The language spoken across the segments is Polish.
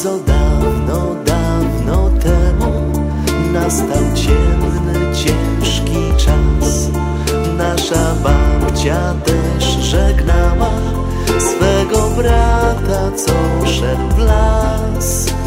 Bardzo dawno, dawno temu nastał ciemny, ciężki czas. Nasza babcia też żegnała swego brata, co szedł w las.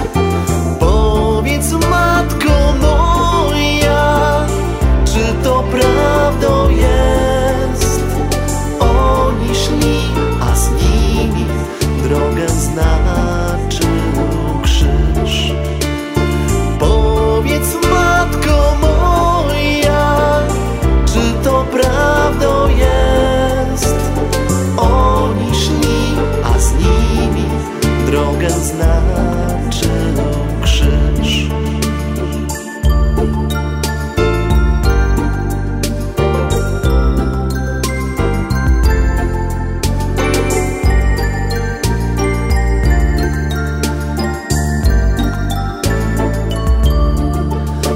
To prawdą jest? Oni szli, a z nimi drogę znaczył krzyż.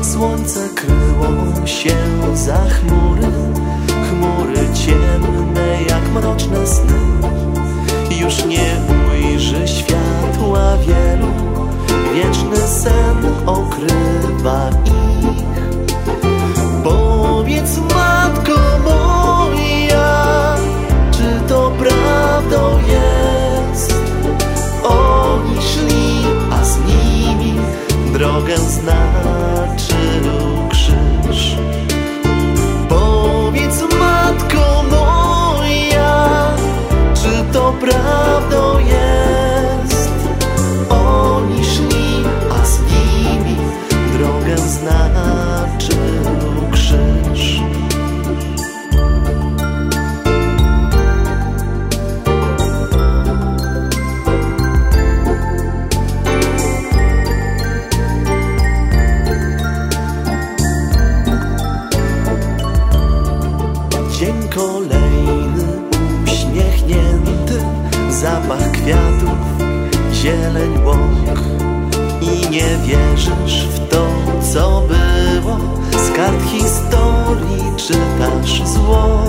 Słońce kryło się za chmury ciemne jak mroczne sny. Już nie ujrzy światła wielu, wieczny sen zapach kwiatów, zieleń łąk. I nie wierzysz w to, co było. Z kart historii czytasz zło.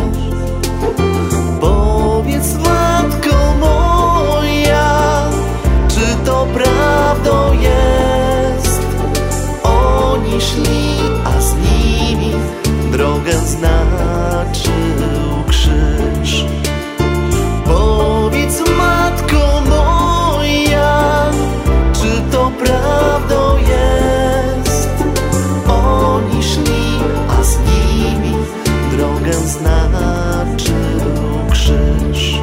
Powiedz matko moja, czy to prawdą jest? Oni szli, a z nimi drogę znaczy. drogę znaczy krzyż.